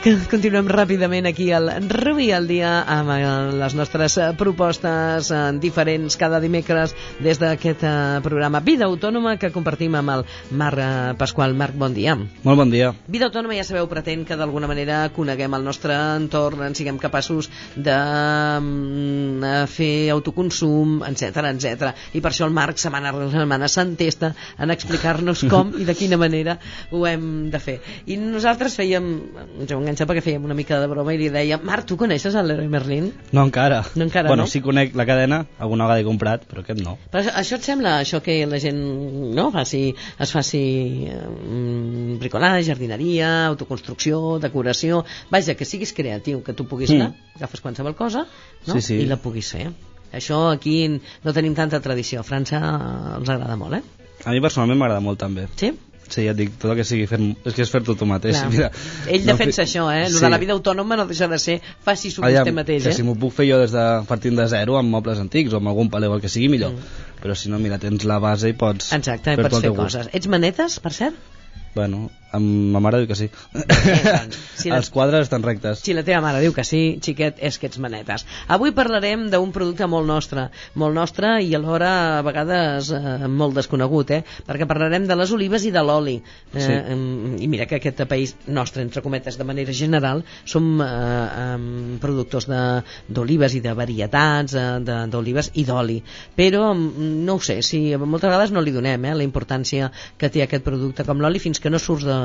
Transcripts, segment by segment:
Que continuem ràpidament aquí al Rubi al dia amb eh, les nostres eh, propostes eh, diferents cada dimecres des d'aquest programa Vida Autònoma que compartim amb el Marc Pasqual. Marc, bon dia. Molt bon dia. Vida Autònoma, ja sabeu, pretén que d'alguna manera coneguem el nostre entorn, en siguem capaços de mm, fer autoconsum, etc etc. I per això el Marc setmana rere setmana s'entesta en explicar-nos com i de quina manera ho hem de fer. I nosaltres fèiem, ens heu enganxat perquè fèiem una mica de broma i li deia Marc, tu coneixes el Leroy Merlin? No encara. No encara, bueno, no? sí conec la cadena, alguna vegada he comprat, però aquest no. Però això, això et sembla, això que la gent no, faci, es faci eh, bricolatge, jardineria, autoconstrucció, decoració, vaja, que siguis creatiu, que tu puguis Mm. anar, agafes qualsevol cosa no? Sí, sí. i la puguis fer. Això aquí no tenim tanta tradició, a França els agrada molt, eh? A mi personalment m'agrada molt també. Sí? Sí, ja et dic, tot el que sigui fer... És que és fer-t'ho tu mateix. Clar. Mira, Ell no defensa fi- això, eh? Lo Sí. de la vida autònoma no deixa de ser faci-s'ho vostè mateix, que eh? si m'ho puc fer jo des de partint de zero amb mobles antics o amb algun palau el que sigui millor Mm. però si no mira tens la base i pots Exacte, fer-t'ho pots fer teu gust. coses. Ets manetes, per cert? bueno, amb ma mare diu que sí doncs, si la- els quadres estan rectes Si la teva mare diu que sí, xiquet, és que ets manetes. Avui parlarem d'un producte molt nostre, molt nostre i alhora a vegades eh, molt desconegut, eh? perquè parlarem de les olives i de l'oli. Eh, Sí. I mira que aquest país nostre, entre cometes, de manera general, som eh, em, productors de- d'olives i de varietats eh, de- d'olives i d'oli. Però no ho sé, si moltes vegades no li donem eh, la importància que té aquest producte com l'oli fins que no surts de,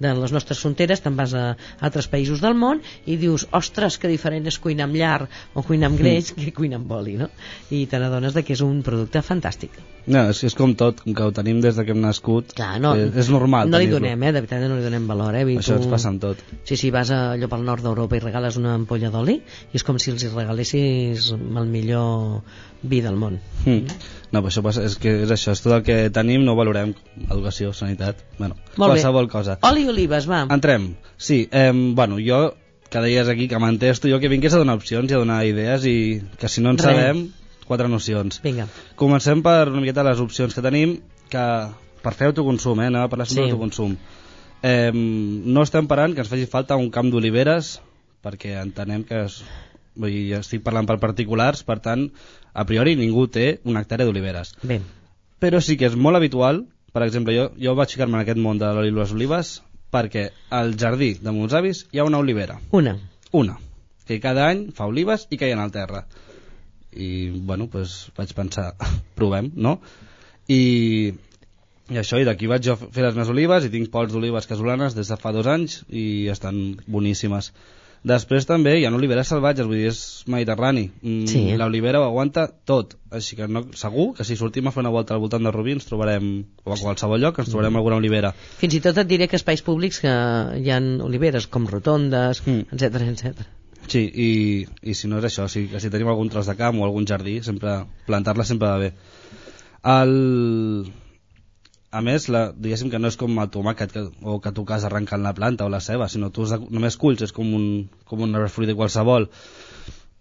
de les nostres fronteres, te'n vas a altres països del món i dius, ostres, que diferent és cuinar amb llar o cuinar amb greix que cuinar amb oli, no? I te n'adones de que és un producte fantàstic. no, és, és com tot, com que ho tenim des de que hem nascut Clar, no, és, és normal no li donem, eh? De veritat, no li donem valor, eh? Dir, això tu- ens passa amb tot Sí, sí, vas a, allò pel nord d'Europa i regales una ampolla d'oli i és com si els hi regalessis el millor vi del món. Mm. No, però això passa, és que és això, és tot el que tenim no valorem, educació, sanitat, bueno, Molt bé. qualsevol cosa. Oli i olives, va. Entrem. Sí, eh, bueno, jo dia és aquí que m'entesto, jo que vinc és a donar opcions i a donar idees i que si no en Res. sabem, quatre nocions. Vinga. Comencem per una miqueta les opcions que tenim que per fer autoconsum, eh, anem a parlar sempre Sí. d'autoconsum. Eh, no estem parant que ens faci falta un camp d'oliveres perquè entenem que és, vull dir, estic parlant per particulars, per tant, a priori ningú té una hectàrea d'oliveres Bé, però sí que és molt habitual per exemple, jo, jo vaig ficar-me en aquest món de l'oli i les olives perquè al jardí de meus avis hi ha una olivera una. una, que cada any fa olives i caien al terra i bueno, pues, vaig pensar provem, no? i, i això, i d'aquí vaig jo fer les meves olives i tinc pols d'olives casolanes des de fa dos anys i estan boníssimes Després també hi ha oliveres salvatges, vull dir, és mediterrani. Mm, Sí. L'olivera ho aguanta tot, així que no, segur que si sortim a fer una volta al voltant de Rubí ens trobarem, o a qualsevol lloc, ens trobarem alguna olivera. Fins i tot et diré que espais públics que hi han oliveres, com rotondes, Mm. etc etc. Sí, i, i si no és això, si, si tenim algun tros de camp o algun jardí, sempre plantar-la sempre va bé. El... A més, la, diguéssim que no és com el tomàquet que, o que tu cas arrencant la planta o la ceba, sinó tu de, només culls, és com un, com un arbre fruiter qualsevol.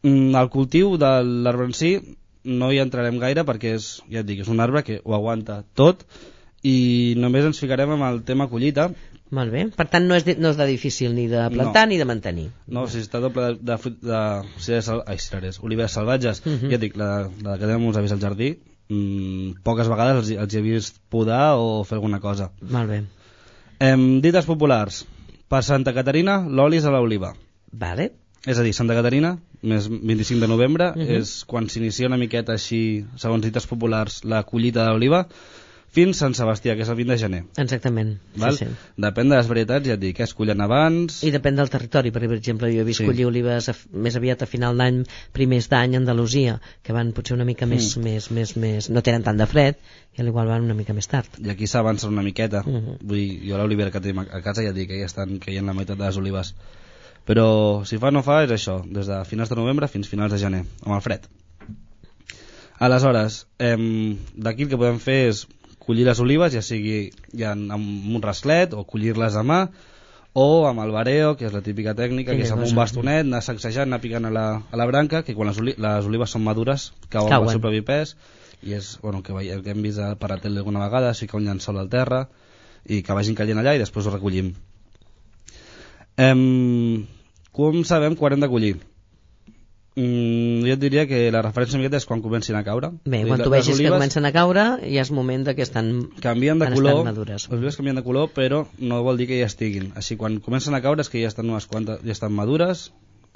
Mm, el cultiu de l'arbre en si no hi entrarem gaire perquè és, ja et dic, és un arbre que ho aguanta tot i només ens ficarem amb el tema collita Molt bé. Per tant, no és de, no és de difícil ni de plantar ni de mantenir. No, si està doble de, de, fruit- de, cireres, sal, ai, cireres, oliveres salvatges, Mhm. ja et dic, la, la que tenim uns avis al jardí, mmm, poques vegades els, els he vist podar o fer alguna cosa. Molt bé. Em, dites populars, per Santa Caterina, l'oli és a l'oliva. Vale. És a dir, Santa Caterina, més 25 de novembre, Mhm. és quan s'inicia una miqueta així, segons dites populars, la collita de l'oliva, fins Sant Sebastià, que és el 20 de gener. Exactament. Val? Sí, sí. Depèn de les varietats, ja et dic, eh, es cullen abans... I depèn del territori, perquè, per exemple, jo he vist Sí. collir olives a, més aviat a final d'any, primers d'any a Andalusia, que van potser una mica més, Mm. més, més, més, no tenen tant de fred, i igual van una mica més tard. i aquí s'avança una miqueta Mhm. vull dir, jo l'olivera que tenim a casa ja et dic que ja estan caient la meitat de les olives però si fa no fa és això des de finals de novembre fins finals de gener amb el fred aleshores em, d'aquí el que podem fer és collir les olives ja sigui ja amb un rasclet o collir-les a mà o amb el bareo, que és la típica tècnica, que és amb un bastonet, anar sacsejant, anar picant a la, a la branca, que quan les, oli les olives són madures cauen, Cauen. cauen. el seu propi pes, i és bueno, que, veiem, que hem vist per la tele alguna vegada, es fica un llençol al terra, i que vagin caient allà i després ho recollim. Em, com sabem quan hem de collir? Mm, jo et diria que la referència una miqueta és quan comencin a caure. Bé, quan tu les vegis que comencen a caure, ja és moment de que estan... canvien de color, madures. les olives canvien de color, però no vol dir que ja estiguin. Així, quan comencen a caure és que ja estan unes quantes, ja estan madures,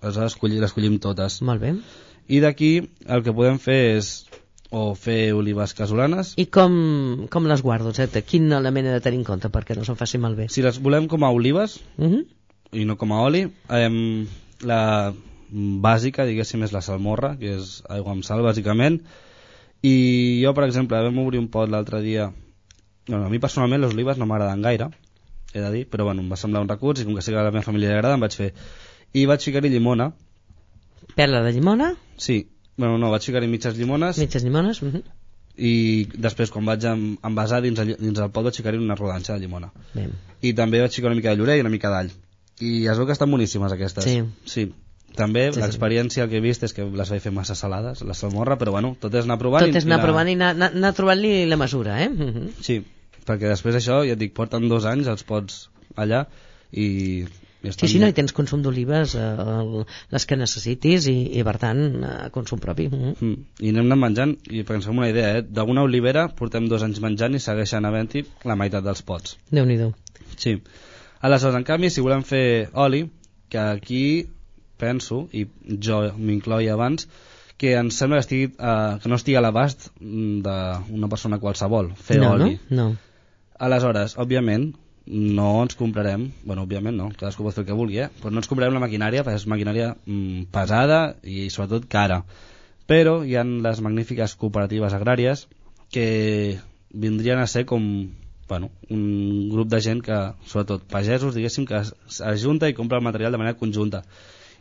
aleshores collir, les collim totes. Molt bé. I d'aquí el que podem fer és o fer olives casolanes, I com, com les guardo, exacte? Quin element he de tenir en compte perquè no se'n faci malbé? si les volem com a olives, Uh -huh. i no com a oli. Eh, la bàsica, diguéssim, és la salmorra, que és aigua amb sal, bàsicament. I jo, per exemple, vam obrir un pot l'altre dia... Bueno, a mi personalment les olives no m'agraden gaire, he de dir, però bueno, em va semblar un recurs i com que sé que a la meva família li agrada, em vaig fer. I vaig ficar-hi llimona, Perla de llimona, sí, bueno, no, vaig ficar-hi mitges llimones mitges llimones, uh -huh. i després, quan vaig envasar dins el, dins el pot, vaig ficar-hi una rodanxa de llimona. Bé. i també vaig ficar una mica de llorer i una mica d'all i es veu que estan boníssimes aquestes Sí. sí. També Sí, sí. l'experiència que he vist és que les vaig fer massa salades la salmorra, però bueno, tot és anar provant Tot és anar i provant i anar, anar, trobant-li la mesura, eh? Uh -huh. sí, perquè després això, ja et dic, porten dos anys els pots allà i, i Sí, sí, no, i tens consum d'olives, eh, les que necessitis i, i per tant, eh, consum propi. Uh -huh. Mm. i anem anant menjant i perquè ens fem una idea, eh? d'una olivera portem dos anys menjant i segueixen havent-hi la meitat dels pots Déu-n'hi-do. Sí. Aleshores, en canvi, si volem fer oli, que aquí penso, i jo m'incloia abans, que ens sembla que, estigui, eh, que no estigui a l'abast mm, d'una persona qualsevol, fer no, oli. no? No. Aleshores, òbviament, no ens comprarem, bueno, òbviament no, cadascú pot fer el que vulgui, eh? però no ens comprarem la maquinària, perquè és maquinària mm, pesada i sobretot cara. Però hi han les magnífiques cooperatives agràries que vindrien a ser com bueno, un grup de gent que, sobretot pagesos, diguéssim, que s'ajunta i compra el material de manera conjunta.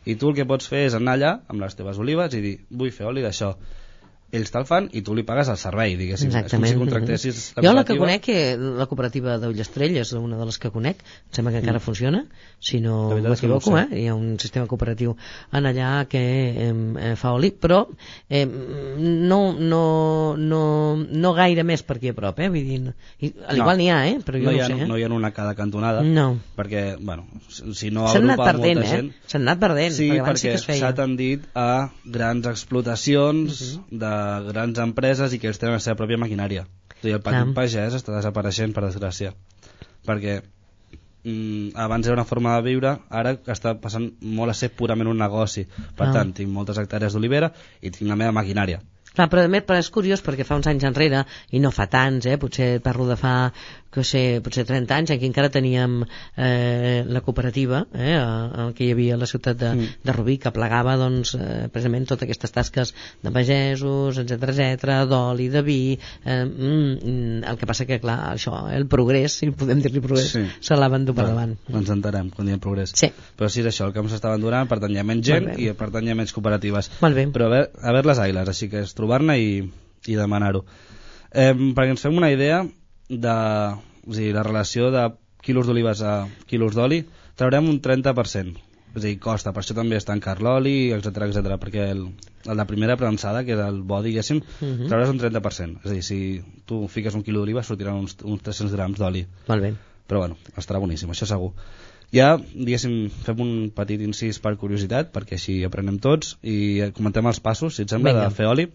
I tu el que pots fer és anar allà amb les teves olives i dir, vull fer oli d'això. Ells te'l fan i tu li pagues el servei, diguéssim. Exactament. És com si contractessis Jo la que conec, la cooperativa d'Ullastrell és una de les que conec, em sembla que encara funciona, si no La no m'equivoco, sé. eh? hi ha un sistema cooperatiu en allà que eh, fa oli, però eh, no, no, no, no gaire més per aquí a prop, eh? Vull dir, no- i, al igual n'hi ha, eh? però jo no no, ha, ho sé. Eh? no hi ha una cada cantonada No. perquè, bueno, si no agrupa perdent, molta eh? gent S'han anat perdent, sí, perquè abans sí s'ha tendit a grans explotacions de grans empreses i que ells tenen la seva pròpia maquinària o sigui, el petit Clar. pagès està desapareixent per desgràcia perquè mm, abans era una forma de viure ara està passant molt a ser purament un negoci per Clar. tant, tinc moltes hectàrees d'olivera i tinc la meva maquinària Clar, però a més però és curiós perquè fa uns anys enrere, i no fa tants, eh, potser parlo de fa, que sé, potser 30 anys, aquí encara teníem eh, la cooperativa, eh, el que hi havia a la ciutat de, Mm. de Rubí, que plegava doncs, eh, precisament totes aquestes tasques de pagesos, etc etc, d'oli, de vi, eh, mm, el que passa que, clar, això, el progrés, si podem dir-li progrés, Sí. se l'ha venut per davant. ens entenem quan diem progrés Sí, però sí és això, el camp s'està abandonant per tant hi ha menys gent i per tant hi ha menys cooperatives molt bé. però a veure, a veure les ailes, així que és trobar-ne i, i demanar-ho. Eh, perquè ens fem una idea de o sigui, la relació de quilos d'olives a quilos d'oli, traurem un 30%. És a dir, costa, per això també és tancar l'oli, etc etc perquè el, el de primera premsada, que és el bo, diguéssim, Mhm. trauràs un 30%. És a dir, si tu fiques un quilo d'oliva sortiran uns, uns 300 grams d'oli. Molt bé. Però bueno, estarà boníssim, això segur. Ja, diguéssim, fem un petit incís per curiositat, perquè així aprenem tots, i comentem els passos, si et sembla, Vinga. de fer oli.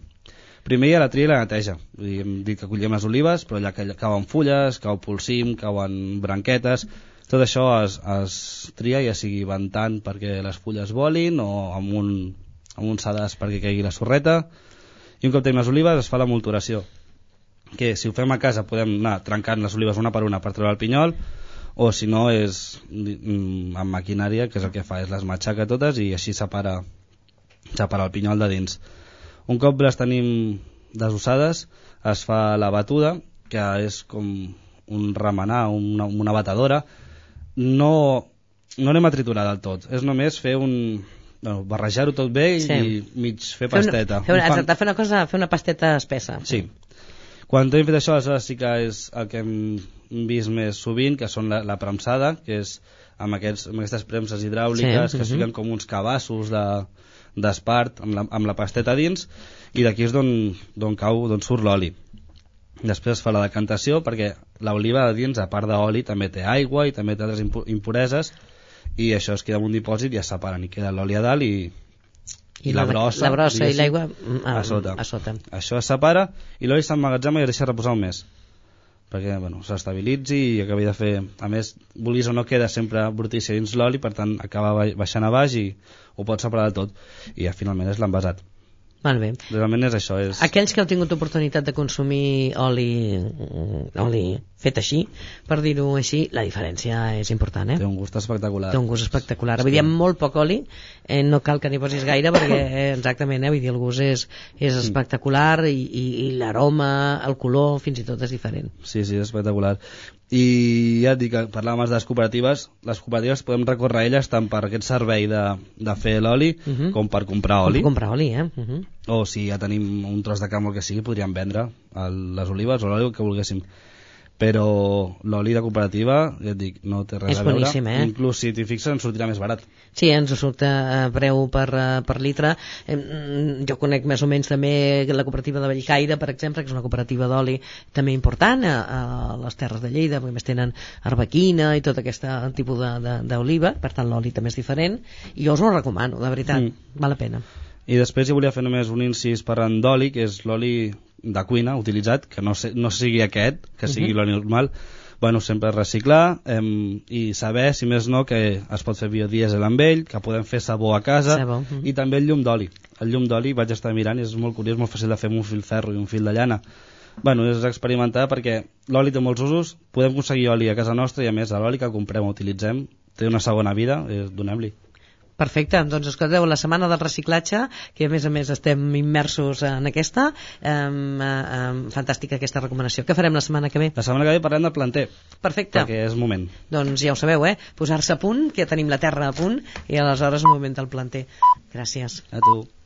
Primer hi ha la tria i la neteja. Vull dir, hem dit que collem les olives, però allà ca- cauen fulles, cau polsim, cauen branquetes... Tot això es, es tria, ja sigui ventant perquè les fulles volin o amb un, amb un sedàs perquè caigui la sorreta. I un cop tenim les olives es fa la molturació que si ho fem a casa podem anar trencant les olives una per una per treure el pinyol o si no és mm, amb maquinària que és el que fa, és les matxaca totes i així separa, separa el pinyol de dins un cop les tenim desossades es fa la batuda que és com un remenar una, una batedora no, no anem a triturar del tot és només fer un bueno, barrejar-ho tot bé Sí. i mig fer Fer una, pasteta fer una, Un fang- exacte, fer una cosa, fer una pasteta espessa. Sí. Quan tenim fet això, aleshores sí que és el que hem vist més sovint, que són la, la premsada, que és amb, aquests, amb aquestes premses hidràuliques Sí, que es mhm. fiquen com uns cabassos de d'espart amb, la, amb la pasteta dins i d'aquí és d'on d'on cau, d'on surt l'oli. Després es fa la decantació perquè l'oliva de dins, a part d'oli, també té aigua i també té altres impu- impureses i això es queda en un dipòsit i es separen i queda l'oli a dalt i, I la la- brossa, la brossa i l'aigua, mm, a- a, sota. a sota. Això es separa i l'oli s'emmagatzema i es deixa reposar un mes perquè bueno, s'estabilitzi i acabi de fer... A més, vulguis o no, queda sempre brutícia dins l'oli, per tant, acaba ba- baixant a baix i ho pots separar del tot. I ja, finalment és l'envasat. Molt bé. Realment és això. És... Aquells que heu tingut oportunitat de consumir oli, mm, oli fet així, per dir-ho així, la diferència és important, eh? Té un gust espectacular. Té un gust espectacular. Vull dir, molt poc oli, eh, no cal que n'hi posis gaire, perquè eh, exactament, eh, vull dir, el gust és, és espectacular i, i, i l'aroma, el color, fins i tot és diferent. Sí, sí, és espectacular. I ja et dic, parlàvem de les cooperatives, les cooperatives podem recórrer a elles tant per aquest servei de, de fer l'oli Uh -huh. com per comprar oli. Com comprar oli, eh? Uh -huh. o si ja tenim un tros de camp o que sigui, podríem vendre el, les olives o l'oli que volguéssim. Però l'oli de cooperativa, ja et dic, no té res És a veure. boníssim, eh? Inclús si t'hi fixes ens sortirà més barat. Sí, ens surt a preu per, eh, per litre. Eh, mm, Jo conec més o menys també la cooperativa de Bellcaire, per exemple, que és una cooperativa d'oli també important a, a les Terres de Lleida, perquè més tenen arbequina i tot aquest tipus d'oliva, per tant l'oli també és diferent, i jo us ho recomano, de veritat, Mm. val la pena. I després hi volia fer només un incís parlant d'oli, que és l'oli de cuina utilitzat, que no, sé, no sigui aquest, que sigui Mhm. l'oli normal. Bueno, sempre reciclar eh, i saber, si més no, que es pot fer biodiesel amb ell, que podem fer sabó a casa Sabó, mhm. i també el llum d'oli. El llum d'oli vaig estar mirant i és molt curiós, molt fàcil de fer amb un fil ferro i un fil de llana. Bueno, és experimentar perquè l'oli té molts usos, podem aconseguir oli a casa nostra i a més l'oli que comprem o utilitzem té una segona vida, eh, donem-li. Perfecte, doncs escolteu, la setmana del reciclatge, que a més a més estem immersos en aquesta, eh, eh, fantàstica aquesta recomanació. Què farem la setmana que ve? La setmana que ve parlem de planter, Perfecte. perquè és moment. Doncs ja ho sabeu, eh? Posar-se a punt, que ja tenim la terra a punt, i aleshores un moment del planter. Gràcies. A tu.